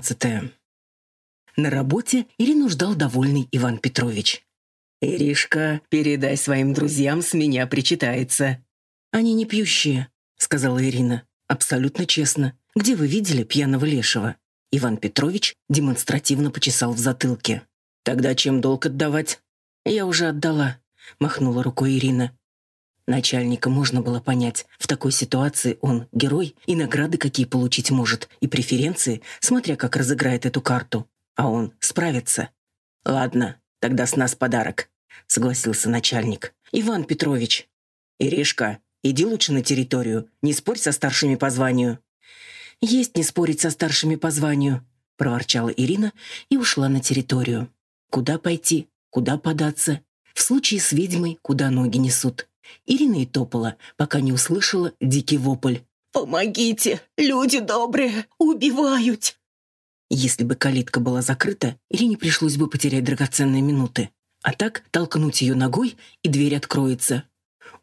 13. На работе Ирину ждал довольный Иван Петрович. «Иришка, передай своим друзьям, с меня причитается». «Они не пьющие», — сказала Ирина. «Абсолютно честно. Где вы видели пьяного лешего?» Иван Петрович демонстративно почесал в затылке. «Тогда чем долг отдавать?» «Я уже отдала», — махнула рукой Ирина. Начальника можно было понять. В такой ситуации он герой, и награды какие получить может, и преференции, смотря как разыграет эту карту. А он справится. «Ладно, тогда с нас подарок», — согласился начальник. «Иван Петрович». «Иришка, иди лучше на территорию, не спорь со старшими по званию». «Есть не спорить со старшими по званию», — проворчала Ирина и ушла на территорию. «Куда пойти? Куда податься? В случае с ведьмой, куда ноги несут?» Ирина и топала, пока не услышала дикий вопль. «Помогите! Люди добрые! Убивают!» Если бы калитка была закрыта, Ирине пришлось бы потерять драгоценные минуты. А так толкнуть ее ногой, и дверь откроется.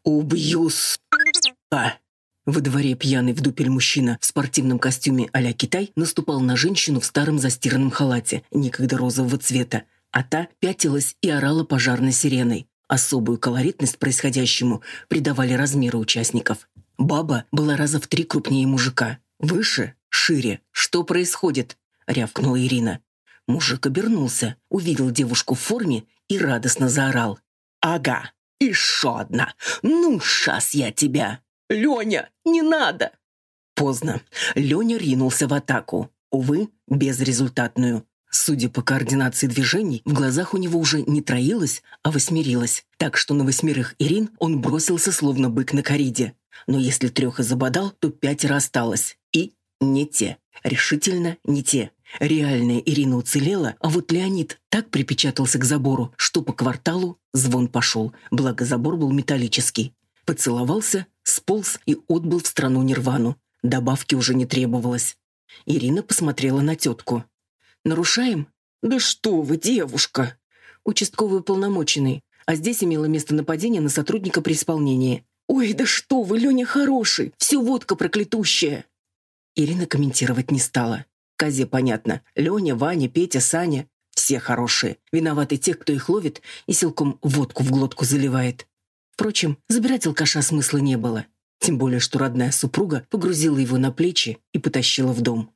«Убью, сука!» Во дворе пьяный в дупель мужчина в спортивном костюме а Китай наступал на женщину в старом застиранном халате, некогда розового цвета, а та пятилась и орала пожарной сиреной. Особую колоритность происходящему придавали размеры участников. Баба была раза в три крупнее мужика. Выше, шире. Что происходит? рявкнула Ирина. Мужик обернулся, увидел девушку в форме и радостно заорал. «Ага, еще одна! Ну, шас я тебя!» «Леня, не надо!» Поздно. Леня ринулся в атаку. Увы, безрезультатную. Судя по координации движений, в глазах у него уже не троилось, а восьмерилось, так что на восьмерых Ирин он бросился словно бык на кориде. Но если трех и забодал, то пятеро осталось. И не те. Решительно не те. Реальная Ирина уцелела, а вот Леонид так припечатался к забору, что по кварталу звон пошел, благо забор был металлический. Поцеловался, сполз и отбыл в страну Нирвану. Добавки уже не требовалось. Ирина посмотрела на тетку. Нарушаем? Да что вы, девушка! Участковый уполномоченный. А здесь имело место нападение на сотрудника при исполнении. Ой, да что вы, Леня хороший! Все водка проклятущая! Ирина комментировать не стала. Козе понятно. Леня, Ваня, Петя, Саня. Все хорошие. Виноваты те, кто их ловит и силком водку в глотку заливает. Впрочем, забирать алкаша смысла не было. Тем более, что родная супруга погрузила его на плечи и потащила в дом.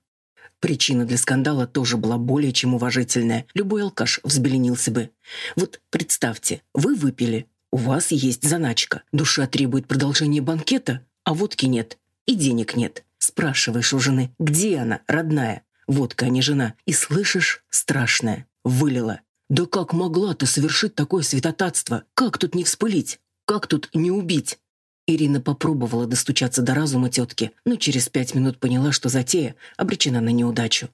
Причина для скандала тоже была более чем уважительная. Любой алкаш взбеленился бы. Вот представьте, вы выпили, у вас есть заначка. Душа требует продолжения банкета, а водки нет. И денег нет. Спрашиваешь у жены, где она, родная? Водка, а не жена. И слышишь страшное. Вылила. Да как могла ты совершить такое святотатство? Как тут не вспылить? Как тут не убить? Ирина попробовала достучаться до разума тетки, но через пять минут поняла, что затея обречена на неудачу.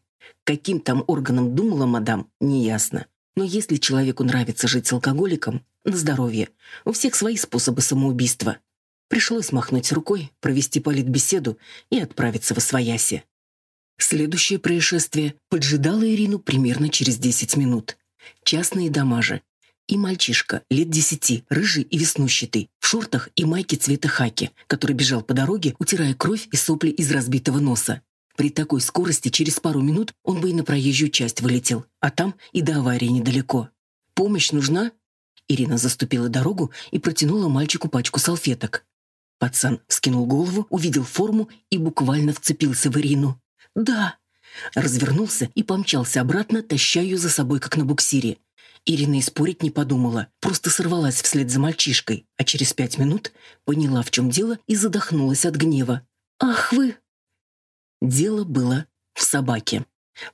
Каким там органом думала мадам, неясно. Но если человеку нравится жить с алкоголиком, на здоровье, у всех свои способы самоубийства. Пришлось махнуть рукой, провести политбеседу и отправиться в Освояси. Следующее происшествие поджидало Ирину примерно через 10 минут. Частные дома же, и мальчишка лет десяти, рыжий и веснущатый, в шортах и майке цвета хаки, который бежал по дороге, утирая кровь и сопли из разбитого носа. При такой скорости через пару минут он бы и на проезжую часть вылетел, а там и до аварии недалеко. «Помощь нужна?» Ирина заступила дорогу и протянула мальчику пачку салфеток. Пацан вскинул голову, увидел форму и буквально вцепился в Ирину. «Да!» Развернулся и помчался обратно, таща ее за собой, как на буксире. Ирина и спорить не подумала, просто сорвалась вслед за мальчишкой, а через пять минут поняла, в чем дело, и задохнулась от гнева. «Ах вы!» Дело было в собаке.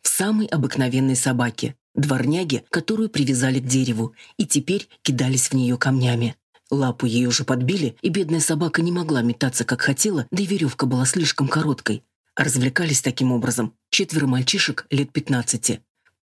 В самой обыкновенной собаке, дворняге, которую привязали к дереву, и теперь кидались в нее камнями. Лапу ей уже подбили, и бедная собака не могла метаться, как хотела, да и веревка была слишком короткой. Развлекались таким образом четверо мальчишек лет пятнадцати.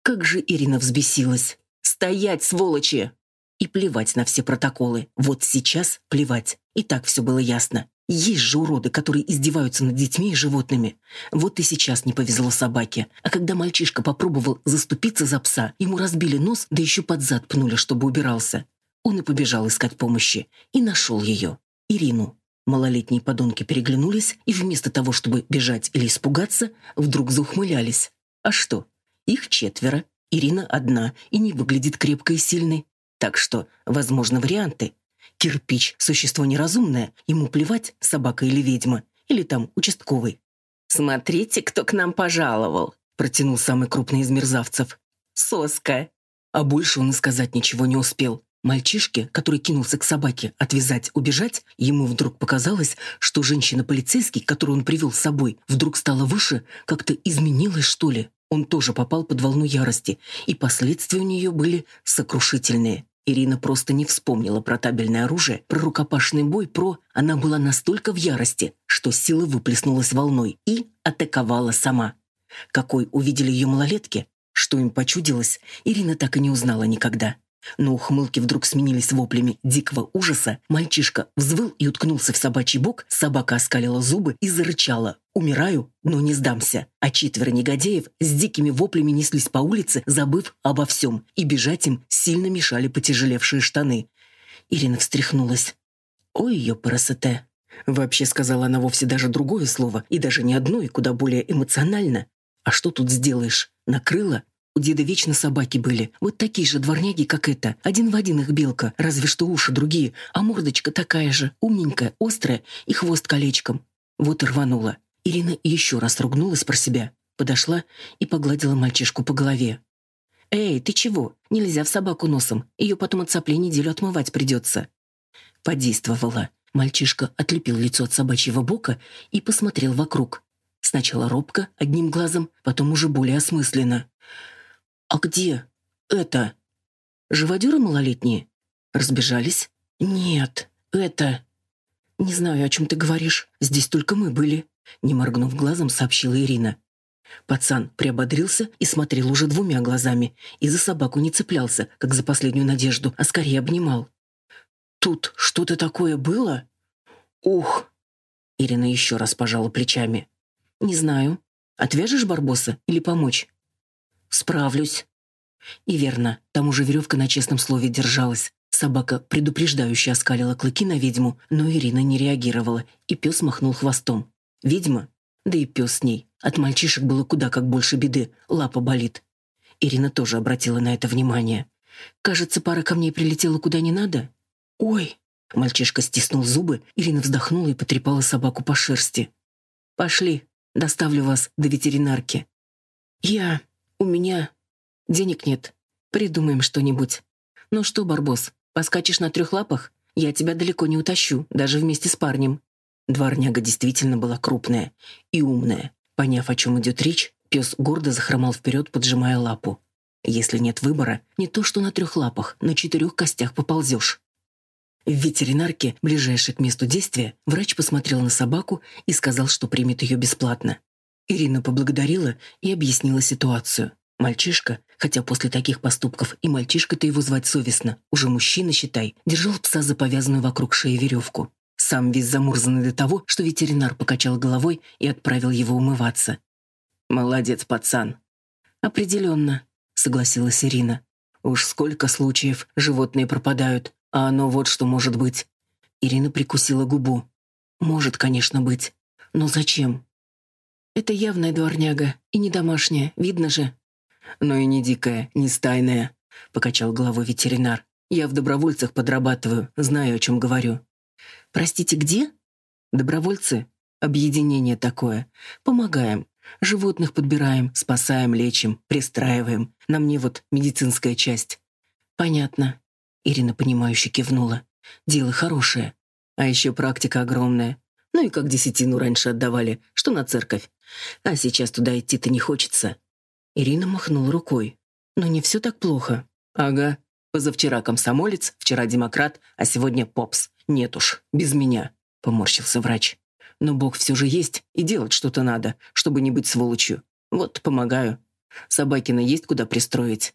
Как же Ирина взбесилась! «Стоять, сволочи!» И плевать на все протоколы. Вот сейчас плевать. И так все было ясно. Есть же уроды, которые издеваются над детьми и животными. Вот и сейчас не повезло собаке. А когда мальчишка попробовал заступиться за пса, ему разбили нос, да еще под зад пнули, чтобы убирался. Он и побежал искать помощи. И нашел ее. Ирину. Малолетние подонки переглянулись и вместо того, чтобы бежать или испугаться, вдруг заухмылялись. А что? Их четверо, Ирина одна и не выглядит крепкой и сильной. Так что, возможно, варианты. Кирпич — существо неразумное, ему плевать, собака или ведьма, или там участковый. «Смотрите, кто к нам пожаловал», — протянул самый крупный из мерзавцев. «Соска». А больше он и сказать ничего не успел. Мальчишке, который кинулся к собаке отвязать, убежать, ему вдруг показалось, что женщина-полицейский, которую он привел с собой, вдруг стала выше, как-то изменилась, что ли. Он тоже попал под волну ярости, и последствия у нее были сокрушительные. Ирина просто не вспомнила про табельное оружие, про рукопашный бой, про... Она была настолько в ярости, что сила выплеснулась волной и атаковала сама. Какой увидели ее малолетки, что им почудилось, Ирина так и не узнала никогда. Но ухмылки вдруг сменились воплями дикого ужаса. Мальчишка взвыл и уткнулся в собачий бок, собака оскалила зубы и зарычала. «Умираю, но не сдамся». А четверо негодяев с дикими воплями неслись по улице, забыв обо всем, и бежать им сильно мешали потяжелевшие штаны. Ирина встряхнулась. «Ой, ее парасете». Вообще сказала она вовсе даже другое слово, и даже не одно, и куда более эмоционально. «А что тут сделаешь? Накрыла? У деда вечно собаки были. Вот такие же дворняги, как это. Один в один их белка, разве что уши другие, а мордочка такая же, умненькая, острая и хвост колечком. Вот и рванула. Ирина еще раз ругнулась про себя, подошла и погладила мальчишку по голове. «Эй, ты чего? Нельзя в собаку носом. Ее потом от соплей неделю отмывать придется». Подействовала. Мальчишка отлепил лицо от собачьего бока и посмотрел вокруг. Сначала робко, одним глазом, потом уже более осмысленно. «А где это? Живодеры малолетние? Разбежались?» «Нет, это...» «Не знаю, о чем ты говоришь. Здесь только мы были», — не моргнув глазом, сообщила Ирина. Пацан приободрился и смотрел уже двумя глазами, и за собаку не цеплялся, как за последнюю надежду, а скорее обнимал. «Тут что-то такое было?» «Ух!» Ирина еще раз пожала плечами. «Не знаю. Отвяжешь Барбоса или помочь?» «Справлюсь». И верно, там уже веревка на честном слове держалась. Собака предупреждающе оскалила клыки на ведьму, но Ирина не реагировала, и пес махнул хвостом. Ведьма? Да и пес с ней. От мальчишек было куда как больше беды, лапа болит. Ирина тоже обратила на это внимание. «Кажется, пара камней прилетела куда не надо». «Ой!» Мальчишка стиснул зубы, Ирина вздохнула и потрепала собаку по шерсти. «Пошли, доставлю вас до ветеринарки». «Я...» «У меня денег нет. Придумаем что-нибудь. Ну что, Барбос, поскачешь на трех лапах? Я тебя далеко не утащу, даже вместе с парнем». Дворняга действительно была крупная и умная. Поняв, о чем идет речь, пес гордо захромал вперед, поджимая лапу. Если нет выбора, не то что на трех лапах, на четырех костях поползешь. В ветеринарке, ближайшей к месту действия, врач посмотрел на собаку и сказал, что примет ее бесплатно. Ирина поблагодарила и объяснила ситуацию. Мальчишка, хотя после таких поступков и мальчишка-то его звать совестно, уже мужчина, считай, держал пса за повязанную вокруг шеи веревку. Сам весь замурзанный до того, что ветеринар покачал головой и отправил его умываться. «Молодец, пацан». «Определенно», — согласилась Ирина. «Уж сколько случаев животные пропадают, а оно вот что может быть». Ирина прикусила губу. «Может, конечно, быть. Но зачем? Это явная дворняга, и не домашняя, видно же. Но и не дикая, не стайная, покачал головой ветеринар. Я в добровольцах подрабатываю, знаю, о чем говорю. Простите, где? Добровольцы. Объединение такое. Помогаем. Животных подбираем, спасаем, лечим, пристраиваем. На мне вот медицинская часть. Понятно. Ирина, понимающе кивнула. Дело хорошее. А еще практика огромная. Ну и как десятину раньше отдавали, что на церковь. А сейчас туда идти-то не хочется. Ирина махнула рукой. Но не все так плохо. Ага. Позавчера комсомолец, вчера демократ, а сегодня попс. Нет уж, без меня, поморщился врач. Но Бог все же есть, и делать что-то надо, чтобы не быть сволочью. Вот, помогаю. Собакина есть куда пристроить.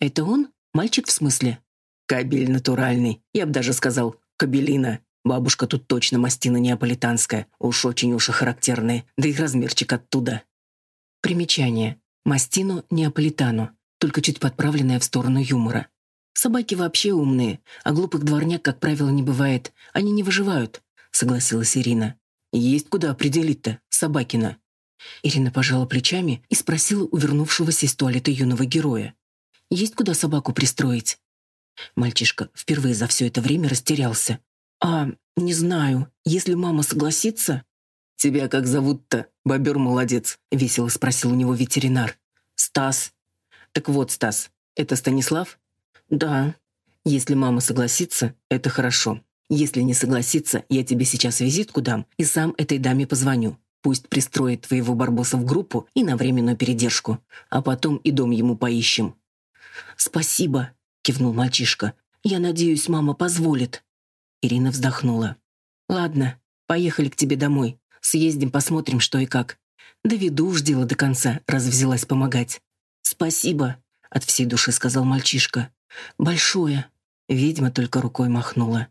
Это он? Мальчик в смысле? Кабель натуральный. Я бы даже сказал, кабелина. Бабушка тут точно мастина неаполитанская, уж очень уши характерные, да и размерчик оттуда. Примечание. Мастино неаполитано, только чуть подправленное в сторону юмора. Собаки вообще умные, а глупых дворняк, как правило, не бывает. Они не выживают, согласилась Ирина. Есть куда определить-то, Собакина. Ирина пожала плечами и спросила у вернувшегося из туалета юного героя. «Есть куда собаку пристроить?» Мальчишка впервые за все это время растерялся. «А, не знаю, если мама согласится...» «Тебя как зовут-то? Бобер молодец», — весело спросил у него ветеринар. «Стас». «Так вот, Стас, это Станислав?» «Да». «Если мама согласится, это хорошо. Если не согласится, я тебе сейчас визитку дам и сам этой даме позвоню. Пусть пристроит твоего Барбоса в группу и на временную передержку, а потом и дом ему поищем». «Спасибо», — кивнул мальчишка. «Я надеюсь, мама позволит». Ирина вздохнула. «Ладно, поехали к тебе домой. Съездим, посмотрим, что и как. Доведу уж дело до конца, раз взялась помогать». «Спасибо», — от всей души сказал мальчишка. «Большое». Ведьма только рукой махнула.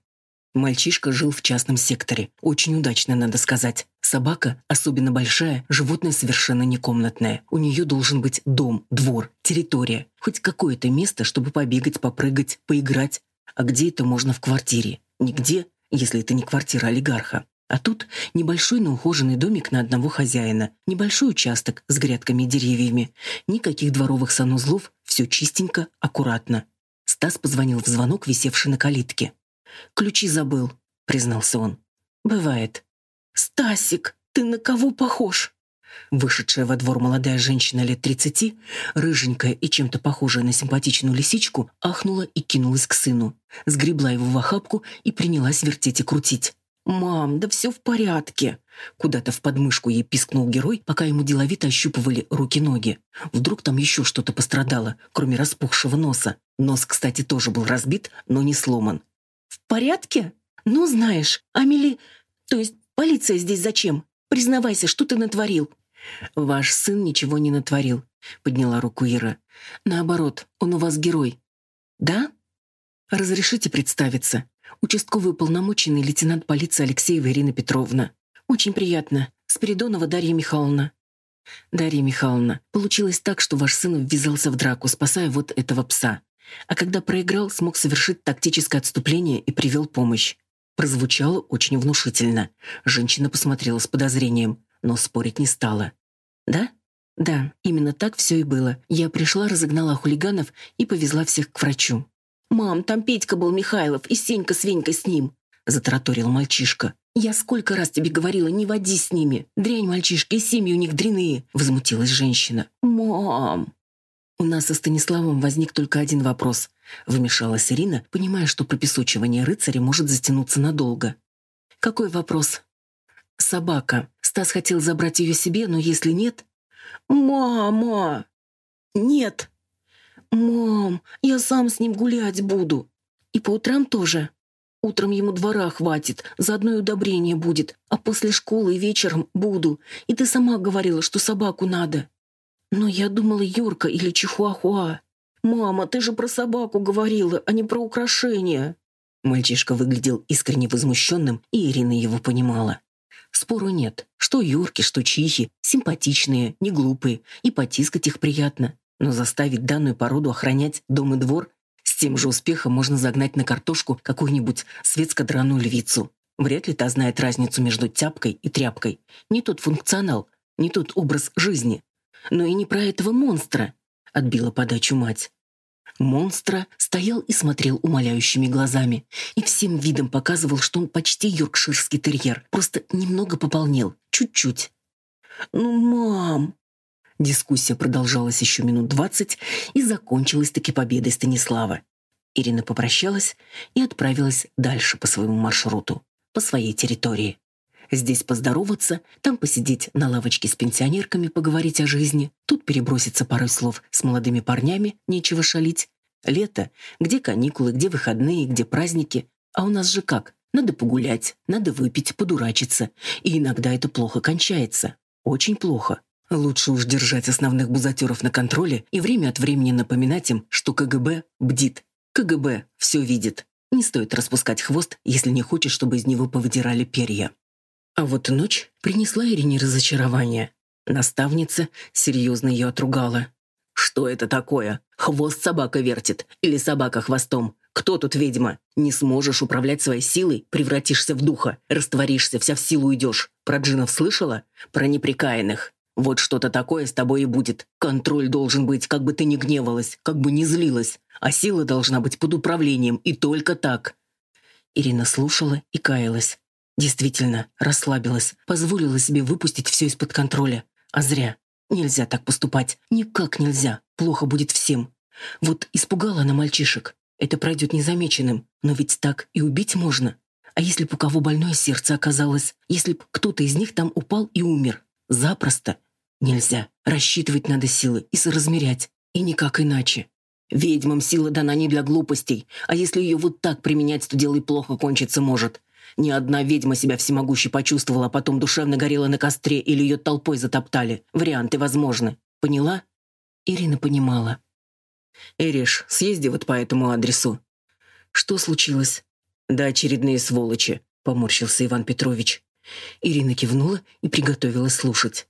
Мальчишка жил в частном секторе. Очень удачно, надо сказать. Собака, особенно большая, животное совершенно не комнатное. У нее должен быть дом, двор, территория. Хоть какое-то место, чтобы побегать, попрыгать, поиграть. А где это можно в квартире? Нигде, если это не квартира олигарха. А тут небольшой, но ухоженный домик на одного хозяина, небольшой участок с грядками и деревьями, никаких дворовых санузлов, все чистенько, аккуратно. Стас позвонил в звонок, висевший на калитке. «Ключи забыл», — признался он. «Бывает». «Стасик, ты на кого похож?» Вышедшая во двор молодая женщина лет тридцати, рыженькая и чем-то похожая на симпатичную лисичку, ахнула и кинулась к сыну. Сгребла его в охапку и принялась вертеть и крутить. «Мам, да все в порядке!» Куда-то в подмышку ей пискнул герой, пока ему деловито ощупывали руки-ноги. Вдруг там еще что-то пострадало, кроме распухшего носа. Нос, кстати, тоже был разбит, но не сломан. «В порядке? Ну, знаешь, Амели... То есть полиция здесь зачем? Признавайся, что ты натворил?» «Ваш сын ничего не натворил», — подняла руку Ира. «Наоборот, он у вас герой». «Да?» «Разрешите представиться. Участковый уполномоченный лейтенант полиции Алексеева Ирина Петровна. Очень приятно. Спиридонова Дарья Михайловна». «Дарья Михайловна, получилось так, что ваш сын ввязался в драку, спасая вот этого пса а когда проиграл, смог совершить тактическое отступление и привел помощь. Прозвучало очень внушительно. Женщина посмотрела с подозрением, но спорить не стала. «Да?» «Да, именно так все и было. Я пришла, разогнала хулиганов и повезла всех к врачу». «Мам, там Петька был Михайлов и Сенька с Венькой с ним», — затараторил мальчишка. «Я сколько раз тебе говорила, не води с ними. Дрянь мальчишки, и семьи у них дряные», — возмутилась женщина. «Мам!» «У нас со Станиславом возник только один вопрос», — вмешалась Ирина, понимая, что пропесочивание рыцаря может затянуться надолго. «Какой вопрос?» «Собака. Стас хотел забрать ее себе, но если нет...» «Мама!» «Нет!» «Мам, я сам с ним гулять буду. И по утрам тоже?» Утром ему двора хватит, заодно и удобрение будет, а после школы вечером буду. И ты сама говорила, что собаку надо. Но я думала Юрка или Чихуахуа. Мама, ты же про собаку говорила, а не про украшения. Мальчишка выглядел искренне возмущенным, и Ирина его понимала. Спору нет. Что Юрки, что Чихи. Симпатичные, не глупые, и потискать их приятно. Но заставить данную породу охранять дом и двор с тем же успехом можно загнать на картошку какую-нибудь светско-драную львицу. Вряд ли та знает разницу между тяпкой и тряпкой. Не тот функционал, не тот образ жизни но и не про этого монстра», — отбила подачу мать. Монстра стоял и смотрел умоляющими глазами и всем видом показывал, что он почти йоркширский терьер, просто немного пополнел, чуть-чуть. «Ну, мам!» Дискуссия продолжалась еще минут двадцать и закончилась таки победой Станислава. Ирина попрощалась и отправилась дальше по своему маршруту, по своей территории. Здесь поздороваться, там посидеть на лавочке с пенсионерками, поговорить о жизни. Тут переброситься парой слов с молодыми парнями, нечего шалить. Лето, где каникулы, где выходные, где праздники. А у нас же как? Надо погулять, надо выпить, подурачиться. И иногда это плохо кончается. Очень плохо. Лучше уж держать основных бузатеров на контроле и время от времени напоминать им, что КГБ бдит. КГБ все видит. Не стоит распускать хвост, если не хочешь, чтобы из него повыдирали перья. А вот ночь принесла Ирине разочарование. Наставница серьезно ее отругала. «Что это такое? Хвост собака вертит? Или собака хвостом? Кто тут ведьма? Не сможешь управлять своей силой, превратишься в духа, растворишься, вся в силу идешь. Про джинов слышала? Про неприкаянных. Вот что-то такое с тобой и будет. Контроль должен быть, как бы ты ни гневалась, как бы ни злилась. А сила должна быть под управлением, и только так. Ирина слушала и каялась. Действительно, расслабилась, позволила себе выпустить все из-под контроля. А зря. Нельзя так поступать. Никак нельзя. Плохо будет всем. Вот испугала она мальчишек. Это пройдет незамеченным. Но ведь так и убить можно. А если бы у кого больное сердце оказалось? Если бы кто-то из них там упал и умер? Запросто. Нельзя. Рассчитывать надо силы и соразмерять. И никак иначе. Ведьмам сила дана не для глупостей, а если ее вот так применять, то дело и плохо кончиться может. Ни одна ведьма себя всемогущей почувствовала, а потом душевно горела на костре или ее толпой затоптали. Варианты возможны. Поняла? Ирина понимала. «Эриш, съезди вот по этому адресу». «Что случилось?» «Да очередные сволочи», — поморщился Иван Петрович. Ирина кивнула и приготовилась слушать.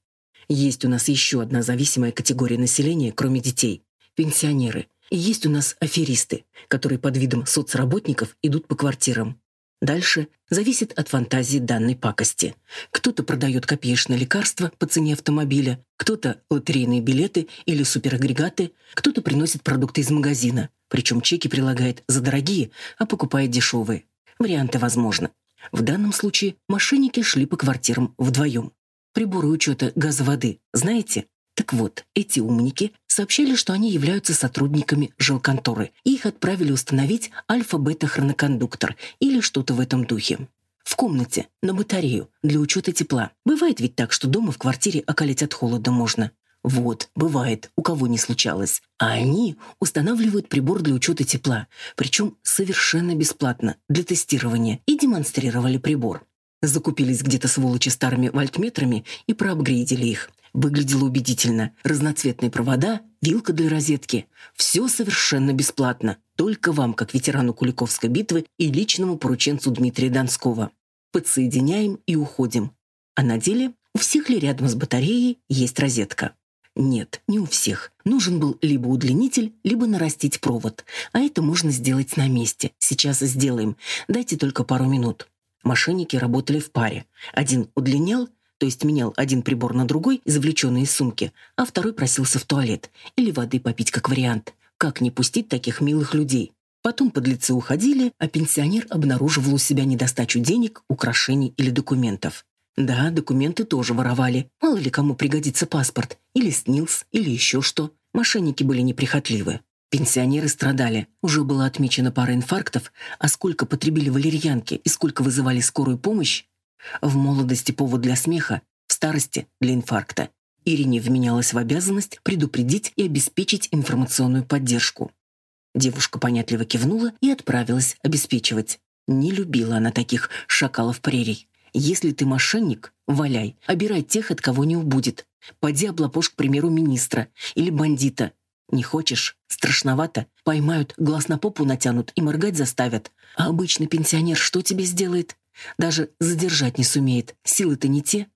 «Есть у нас еще одна зависимая категория населения, кроме детей — пенсионеры. И есть у нас аферисты, которые под видом соцработников идут по квартирам. Дальше зависит от фантазии данной пакости. Кто-то продает копеечные лекарства по цене автомобиля, кто-то лотерейные билеты или суперагрегаты, кто-то приносит продукты из магазина, причем чеки прилагает за дорогие, а покупает дешевые. Варианты возможны. В данном случае мошенники шли по квартирам вдвоем. Приборы учета газа воды, знаете? Так вот, эти умники сообщили, что они являются сотрудниками жилконторы, и их отправили установить альфа-бета-хронокондуктор или что-то в этом духе. В комнате, на батарею, для учета тепла. Бывает ведь так, что дома в квартире околеть от холода можно. Вот, бывает, у кого не случалось. А они устанавливают прибор для учета тепла, причем совершенно бесплатно, для тестирования, и демонстрировали прибор. Закупились где-то сволочи старыми вольтметрами и проапгрейдили их. Выглядело убедительно. Разноцветные провода, вилка для розетки. Все совершенно бесплатно. Только вам, как ветерану Куликовской битвы и личному порученцу Дмитрия Донского. Подсоединяем и уходим. А на деле у всех ли рядом с батареей есть розетка? Нет, не у всех. Нужен был либо удлинитель, либо нарастить провод. А это можно сделать на месте. Сейчас сделаем. Дайте только пару минут. Мошенники работали в паре. Один удлинял, то есть менял один прибор на другой, извлеченный из сумки, а второй просился в туалет или воды попить как вариант. Как не пустить таких милых людей? Потом подлецы уходили, а пенсионер обнаруживал у себя недостачу денег, украшений или документов. Да, документы тоже воровали. Мало ли кому пригодится паспорт. Или СНИЛС, или еще что. Мошенники были неприхотливы. Пенсионеры страдали. Уже было отмечено пара инфарктов, а сколько потребили валерьянки и сколько вызывали скорую помощь, в молодости повод для смеха, в старости для инфаркта. Ирине вменялась в обязанность предупредить и обеспечить информационную поддержку. Девушка понятливо кивнула и отправилась обеспечивать. Не любила она таких шакалов прерий. Если ты мошенник, валяй, обирай тех, от кого не убудет. Поди облапошь, к примеру, министра или бандита. Не хочешь? Страшновато. Поймают, глаз на попу натянут и моргать заставят. А обычный пенсионер что тебе сделает? Даже задержать не сумеет. Силы-то не те.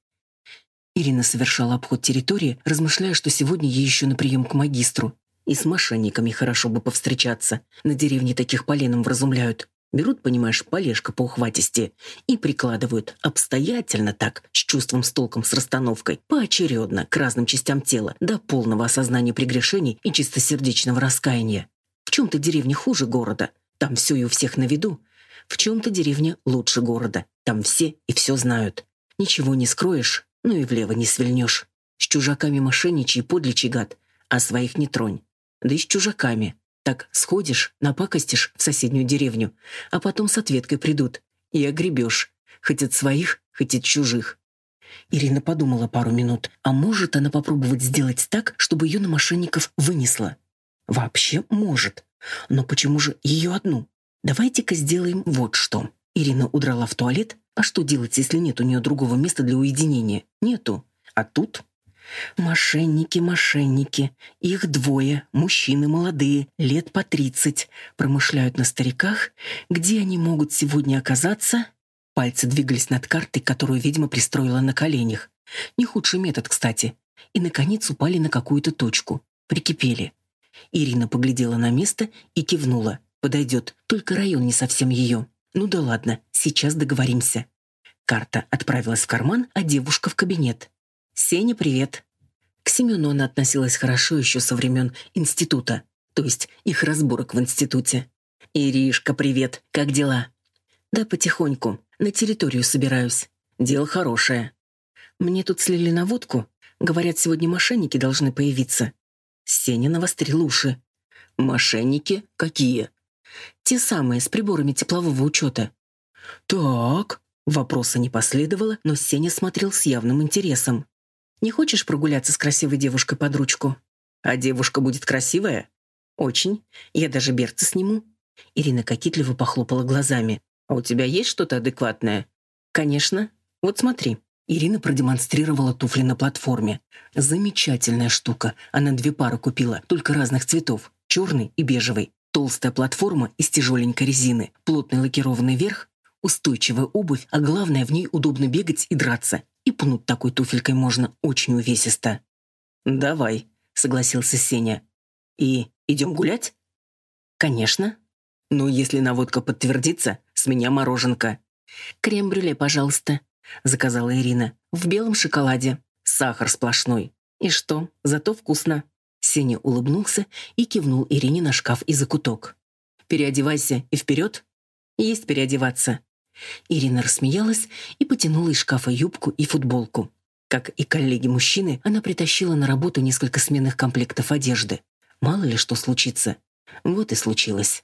Ирина совершала обход территории, размышляя, что сегодня ей еще на прием к магистру. И с мошенниками хорошо бы повстречаться. На деревне таких поленом вразумляют. Берут, понимаешь, полежка по ухватисти и прикладывают обстоятельно так, с чувством, с толком, с расстановкой, поочередно, к разным частям тела, до полного осознания прегрешений и чистосердечного раскаяния. В чем-то деревня хуже города. Там все и у всех на виду. В чем-то деревня лучше города. Там все и все знают. Ничего не скроешь, ну и влево не свильнешь. С чужаками мошенничай, подличий гад, а своих не тронь. Да и с чужаками. Так сходишь, напакостишь в соседнюю деревню, а потом с ответкой придут. И огребешь. Хоть от своих, хоть от чужих. Ирина подумала пару минут. А может она попробовать сделать так, чтобы ее на мошенников вынесло? Вообще может. Но почему же ее одну? Давайте-ка сделаем вот что. Ирина удрала в туалет. А что делать, если нет у нее другого места для уединения? Нету. А тут... «Мошенники, мошенники. Их двое, мужчины молодые, лет по тридцать, промышляют на стариках. Где они могут сегодня оказаться?» Пальцы двигались над картой, которую ведьма пристроила на коленях. Не худший метод, кстати. И, наконец, упали на какую-то точку. Прикипели. Ирина поглядела на место и кивнула. Подойдет, только район не совсем ее. Ну да ладно, сейчас договоримся. Карта отправилась в карман, а девушка в кабинет. «Сеня, привет. К Семену она относилась хорошо еще со времен института, то есть их разборок в институте. «Иришка, привет! Как дела?» «Да потихоньку. На территорию собираюсь. Дело хорошее. Мне тут слили на водку. Говорят, сегодня мошенники должны появиться». Сеня навострил уши. «Мошенники? Какие?» «Те самые, с приборами теплового учета». «Так...» Вопроса не последовало, но Сеня смотрел с явным интересом. «Не хочешь прогуляться с красивой девушкой под ручку?» «А девушка будет красивая?» «Очень. Я даже берцы сниму». Ирина кокетливо похлопала глазами. «А у тебя есть что-то адекватное?» «Конечно. Вот смотри». Ирина продемонстрировала туфли на платформе. Замечательная штука. Она две пары купила, только разных цветов. Черный и бежевый. Толстая платформа из тяжеленькой резины. Плотный лакированный верх. Устойчивая обувь, а главное, в ней удобно бегать и драться. И пнуть такой туфелькой можно очень увесисто. «Давай», — согласился Сеня. «И идем гулять?» «Конечно». «Ну, если наводка подтвердится, с меня мороженка». «Крем-брюле, пожалуйста», — заказала Ирина. «В белом шоколаде. Сахар сплошной. И что, зато вкусно». Сеня улыбнулся и кивнул Ирине на шкаф и закуток. «Переодевайся и вперед?» «Есть переодеваться». Ирина рассмеялась и потянула из шкафа юбку и футболку. Как и коллеги-мужчины, она притащила на работу несколько сменных комплектов одежды. Мало ли что случится. Вот и случилось.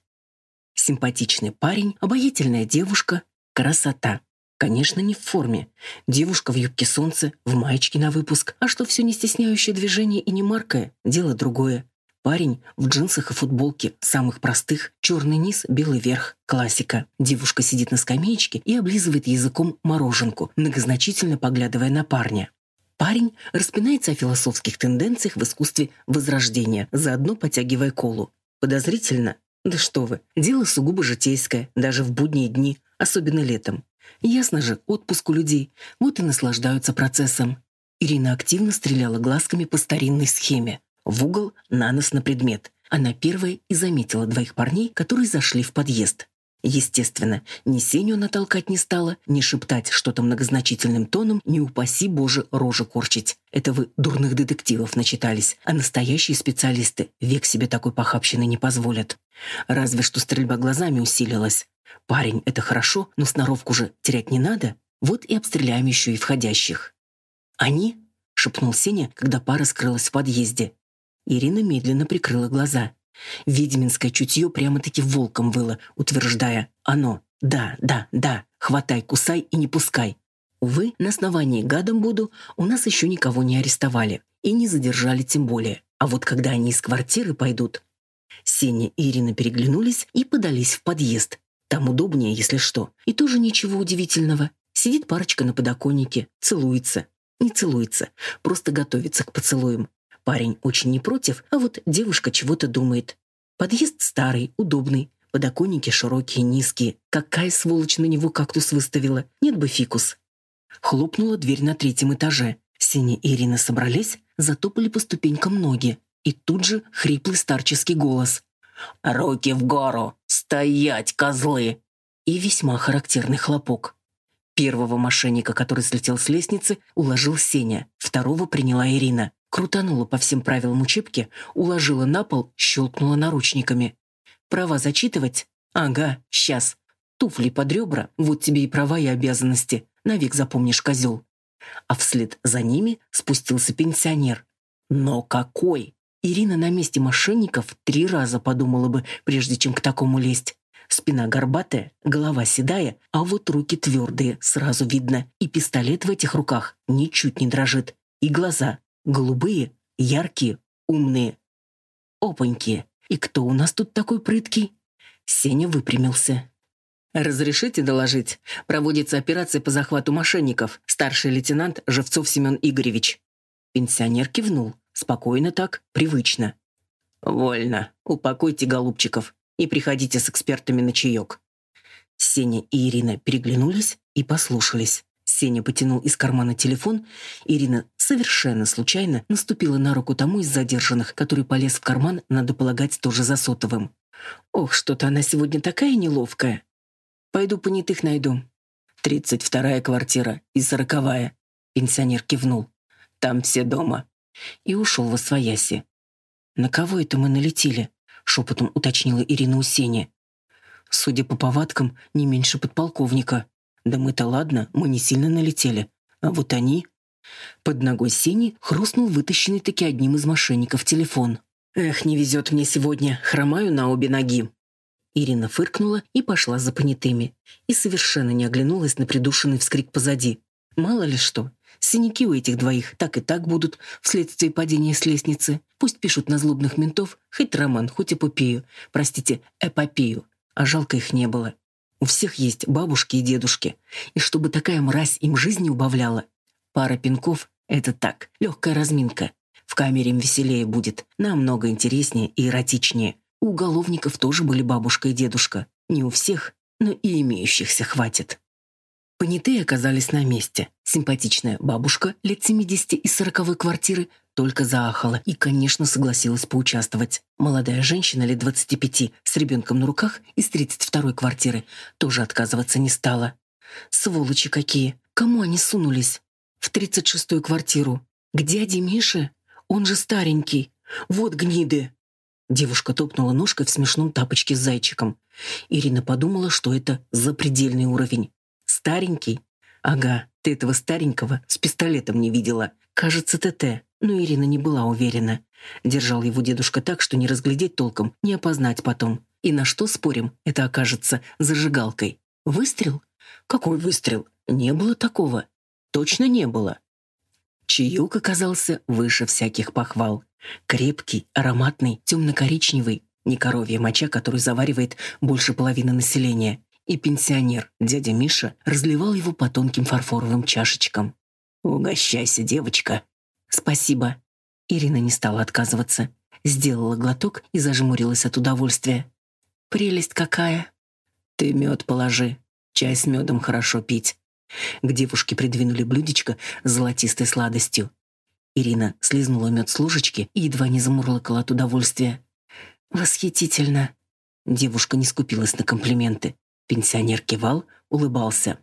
Симпатичный парень, обаятельная девушка, красота. Конечно, не в форме. Девушка в юбке солнца, в маечке на выпуск. А что все не стесняющее движение и не маркое, дело другое. Парень в джинсах и футболке, самых простых, черный низ, белый верх, классика. Девушка сидит на скамеечке и облизывает языком мороженку, многозначительно поглядывая на парня. Парень распинается о философских тенденциях в искусстве возрождения, заодно потягивая колу. Подозрительно? Да что вы, дело сугубо житейское, даже в будние дни, особенно летом. Ясно же, отпуск у людей, вот и наслаждаются процессом. Ирина активно стреляла глазками по старинной схеме. В угол, на нос на предмет. Она первая и заметила двоих парней, которые зашли в подъезд. Естественно, ни Сеню она толкать не стала, ни шептать что-то многозначительным тоном, ни упаси Боже рожи корчить. Это вы дурных детективов начитались, а настоящие специалисты век себе такой похабщины не позволят. Разве что стрельба глазами усилилась. Парень — это хорошо, но сноровку же терять не надо. Вот и обстреляем еще и входящих. «Они?» — шепнул Сеня, когда пара скрылась в подъезде. Ирина медленно прикрыла глаза. Ведьминское чутье прямо-таки волком выло, утверждая «Оно! Да, да, да! Хватай, кусай и не пускай!» Увы, на основании гадом буду у нас еще никого не арестовали. И не задержали тем более. А вот когда они из квартиры пойдут... Сеня и Ирина переглянулись и подались в подъезд. Там удобнее, если что. И тоже ничего удивительного. Сидит парочка на подоконнике, целуется. Не целуется, просто готовится к поцелуям. Парень очень не против, а вот девушка чего-то думает. Подъезд старый, удобный, подоконники широкие, низкие. Какая сволочь на него кактус выставила? Нет бы фикус. Хлопнула дверь на третьем этаже. Синя и Ирина собрались, затопали по ступенькам ноги. И тут же хриплый старческий голос. «Руки в гору! Стоять, козлы!» И весьма характерный хлопок. Первого мошенника, который слетел с лестницы, уложил Сеня, второго приняла Ирина крутанула по всем правилам учебки, уложила на пол, щелкнула наручниками. «Права зачитывать? Ага, сейчас. Туфли под ребра, вот тебе и права, и обязанности. Навек запомнишь, козел». А вслед за ними спустился пенсионер. Но какой! Ирина на месте мошенников три раза подумала бы, прежде чем к такому лезть. Спина горбатая, голова седая, а вот руки твердые, сразу видно. И пистолет в этих руках ничуть не дрожит. И глаза Голубые, яркие, умные. Опаньки! И кто у нас тут такой прыткий? Сеня выпрямился. «Разрешите доложить? Проводится операция по захвату мошенников. Старший лейтенант Живцов Семен Игоревич». Пенсионер кивнул. Спокойно так, привычно. «Вольно. Упакуйте голубчиков и приходите с экспертами на чаек». Сеня и Ирина переглянулись и послушались. Сеня потянул из кармана телефон. Ирина совершенно случайно наступила на руку тому из задержанных, который полез в карман, надо полагать, тоже за сотовым. «Ох, что-то она сегодня такая неловкая. Пойду понятых найду». «Тридцать вторая квартира и сороковая». Пенсионер кивнул. «Там все дома. И ушел во свояси. «На кого это мы налетели?» — шепотом уточнила Ирина у. «Судя по повадкам, не меньше подполковника. Да мы-то ладно, мы не сильно налетели. А вот они...» Под ногой Сени хрустнул вытащенный таки одним из мошенников телефон. «Эх, не везет мне сегодня, хромаю на обе ноги». Ирина фыркнула и пошла за понятыми. И совершенно не оглянулась на придушенный вскрик позади. Мало ли что, синяки у этих двоих так и так будут вследствие падения с лестницы. Пусть пишут на злобных ментов хоть роман, хоть эпопею. Простите, эпопею. А жалко их не было. У всех есть бабушки и дедушки. И чтобы такая мразь им жизни убавляла. Пара пинков — это так, легкая разминка. В камере им веселее будет, намного интереснее и эротичнее. У уголовников тоже были бабушка и дедушка. Не у всех, но и имеющихся хватит. Понятые оказались на месте. Симпатичная бабушка лет 70 из сороковой квартиры только заахала и, конечно, согласилась поучаствовать. Молодая женщина лет 25 с ребенком на руках из 32-й квартиры тоже отказываться не стала. Сволочи какие! Кому они сунулись? В 36-ю квартиру. К дяде Мише? Он же старенький. Вот гниды. Девушка топнула ножкой в смешном тапочке с зайчиком. Ирина подумала, что это запредельный уровень. Старенький? Ага, ты этого старенького с пистолетом не видела. Кажется, ТТ. Но Ирина не была уверена. Держал его дедушка так, что не разглядеть толком, не опознать потом. И на что, спорим, это окажется зажигалкой? Выстрел? Какой выстрел? Не было такого. Точно не было. Чаек оказался выше всяких похвал. Крепкий, ароматный, темно-коричневый, не коровья моча, которую заваривает больше половины населения и пенсионер, дядя Миша, разливал его по тонким фарфоровым чашечкам. «Угощайся, девочка». «Спасибо». Ирина не стала отказываться. Сделала глоток и зажмурилась от удовольствия. «Прелесть какая!» «Ты мед положи. Чай с медом хорошо пить». К девушке придвинули блюдечко с золотистой сладостью. Ирина слизнула мед с ложечки и едва не замурлыкала от удовольствия. «Восхитительно!» Девушка не скупилась на комплименты. Пенсионер кивал, улыбался.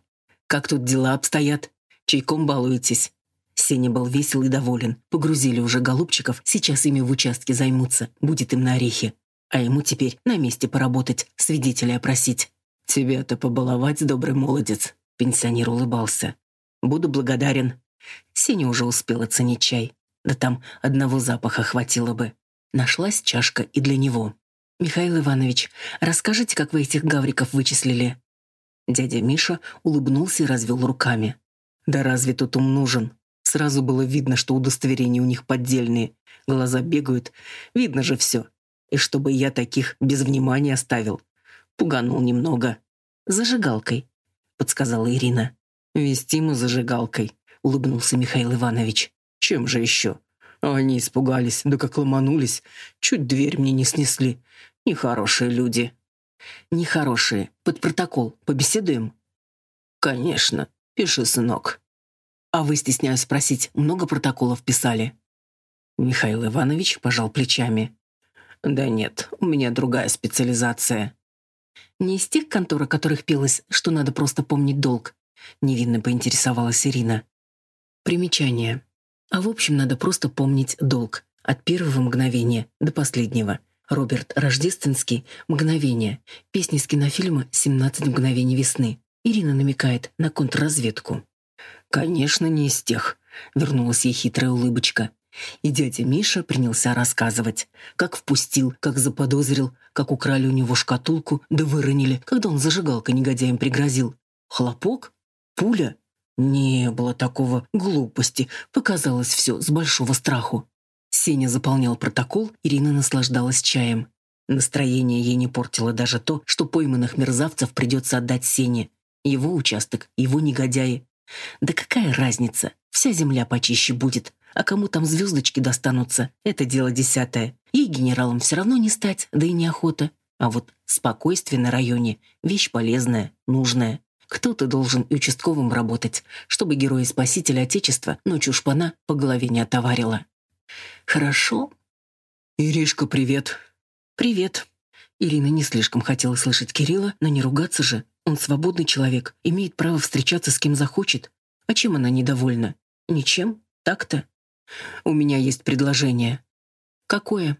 «Как тут дела обстоят? Чайком балуетесь?» Сеня был весел и доволен. Погрузили уже голубчиков, сейчас ими в участке займутся, будет им на орехи. А ему теперь на месте поработать, свидетелей опросить. «Тебя-то побаловать, добрый молодец», — пенсионер улыбался. «Буду благодарен». Сеня уже успел оценить чай. Да там одного запаха хватило бы. Нашлась чашка и для него. «Михаил Иванович, расскажите, как вы этих гавриков вычислили?» Дядя Миша улыбнулся и развел руками. «Да разве тут ум нужен? Сразу было видно, что удостоверения у них поддельные. Глаза бегают. Видно же все. И чтобы я таких без внимания оставил. Пуганул немного. Зажигалкой», — подсказала Ирина. «Вести мы зажигалкой», — улыбнулся Михаил Иванович. «Чем же еще?» Они испугались, да как ломанулись. Чуть дверь мне не снесли. Нехорошие люди. Нехорошие. Под протокол. Побеседуем? Конечно. Пиши, сынок. А вы, стесняюсь спросить, много протоколов писали? Михаил Иванович пожал плечами. Да нет, у меня другая специализация. Не из тех контор, о которых пелось, что надо просто помнить долг. Невинно поинтересовалась Ирина. Примечание. А в общем, надо просто помнить долг. От первого мгновения до последнего. Роберт Рождественский «Мгновение». Песни из кинофильма «17 мгновений весны». Ирина намекает на контрразведку. «Конечно, не из тех», — вернулась ей хитрая улыбочка. И дядя Миша принялся рассказывать, как впустил, как заподозрил, как украли у него шкатулку, да выронили, когда он зажигалкой негодяем пригрозил. Хлопок? Пуля? Не было такого глупости, показалось все с большого страху. Сеня заполнял протокол, Ирина наслаждалась чаем. Настроение ей не портило даже то, что пойманных мерзавцев придется отдать Сене. Его участок, его негодяи. Да какая разница? Вся земля почище будет. А кому там звездочки достанутся, это дело десятое. Ей генералом все равно не стать, да и неохота. А вот спокойствие на районе — вещь полезная, нужная. Кто-то должен и участковым работать, чтобы герои-спасители Отечества ночью шпана по голове не отоварила. Хорошо. Иришка, привет. Привет. Ирина не слишком хотела слышать Кирилла, но не ругаться же. Он свободный человек, имеет право встречаться с кем захочет. А чем она недовольна? Ничем. Так-то. У меня есть предложение. Какое?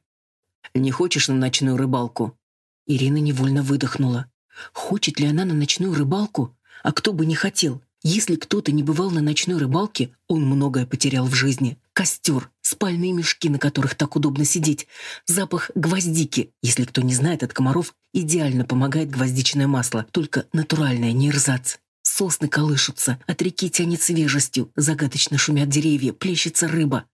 Не хочешь на ночную рыбалку? Ирина невольно выдохнула. Хочет ли она на ночную рыбалку? А кто бы не хотел? Если кто-то не бывал на ночной рыбалке, он многое потерял в жизни. Костер, спальные мешки, на которых так удобно сидеть, запах гвоздики. Если кто не знает, от комаров идеально помогает гвоздичное масло, только натуральное, не рзац. Сосны колышутся, от реки тянет свежестью, загадочно шумят деревья, плещется рыба.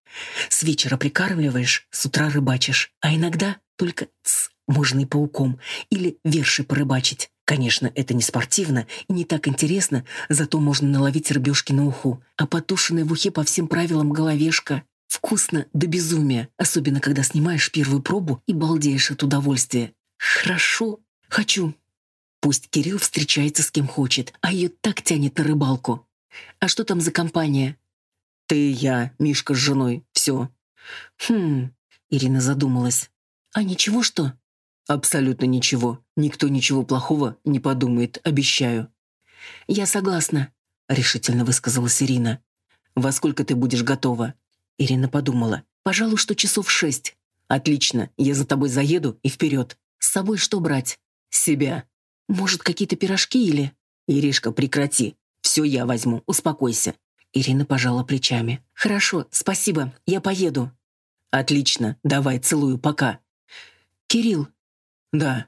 С вечера прикармливаешь, с утра рыбачишь. А иногда только ц, можно и пауком, или верши порыбачить. Конечно, это не спортивно и не так интересно, зато можно наловить рыбешки на уху. А потушенная в ухе по всем правилам головешка вкусно до безумия, особенно когда снимаешь первую пробу и балдеешь от удовольствия. Хорошо. Хочу. Пусть Кирилл встречается с кем хочет, а ее так тянет на рыбалку. А что там за компания? Ты, я, Мишка с женой. Все. Хм, Ирина задумалась. А ничего что? Абсолютно ничего. Никто ничего плохого не подумает, обещаю. Я согласна, решительно высказалась Ирина. Во сколько ты будешь готова? Ирина подумала. Пожалуй, что часов шесть. Отлично, я за тобой заеду и вперед. С собой что брать? Себя. Может, какие-то пирожки или... Иришка, прекрати. Все я возьму, успокойся. Ирина пожала плечами. Хорошо, спасибо, я поеду. Отлично, давай, целую, пока. Кирилл, «Да».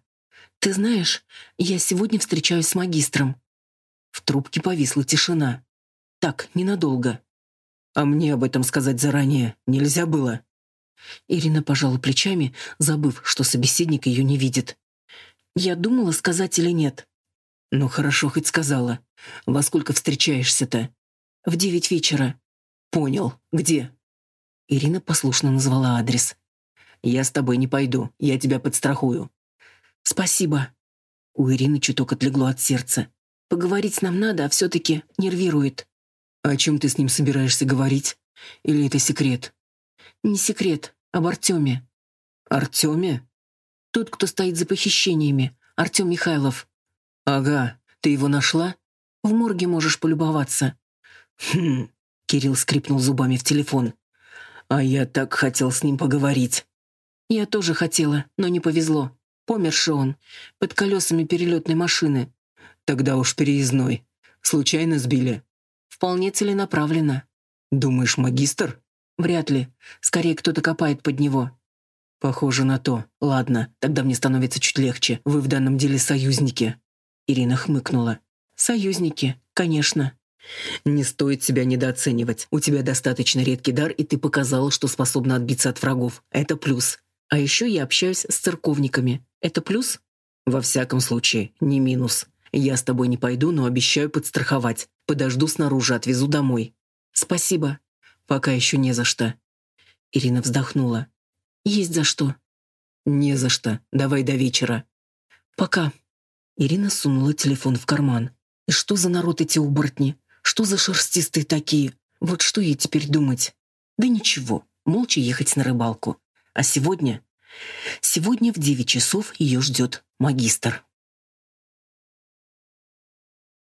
«Ты знаешь, я сегодня встречаюсь с магистром». В трубке повисла тишина. «Так, ненадолго». «А мне об этом сказать заранее нельзя было?» Ирина пожала плечами, забыв, что собеседник ее не видит. «Я думала, сказать или нет». «Ну хорошо, хоть сказала. Во сколько встречаешься-то?» «В девять вечера». «Понял. Где?» Ирина послушно назвала адрес. «Я с тобой не пойду. Я тебя подстрахую. «Спасибо». У Ирины чуток отлегло от сердца. «Поговорить нам надо, а все-таки нервирует». «О чем ты с ним собираешься говорить? Или это секрет?» «Не секрет. Об Артеме». «Артеме?» «Тот, кто стоит за похищениями. Артем Михайлов». «Ага. Ты его нашла?» «В морге можешь полюбоваться». «Хм...» Кирилл скрипнул зубами в телефон. «А я так хотел с ним поговорить». «Я тоже хотела, но не повезло. Померший он, под колесами перелетной машины. Тогда уж переездной. Случайно сбили? Вполне целенаправленно. Думаешь, магистр? Вряд ли. Скорее, кто-то копает под него. Похоже на то. Ладно, тогда мне становится чуть легче. Вы в данном деле союзники. Ирина хмыкнула. Союзники, конечно. Не стоит себя недооценивать. У тебя достаточно редкий дар, и ты показала, что способна отбиться от врагов. Это плюс. А еще я общаюсь с церковниками. Это плюс? Во всяком случае, не минус. Я с тобой не пойду, но обещаю подстраховать. Подожду снаружи, отвезу домой. Спасибо. Пока еще не за что. Ирина вздохнула. Есть за что. Не за что. Давай до вечера. Пока. Ирина сунула телефон в карман. И что за народ эти оборотни? Что за шерстистые такие? Вот что ей теперь думать? Да ничего, молча ехать на рыбалку. А сегодня... Сегодня в девять часов ее ждет магистр.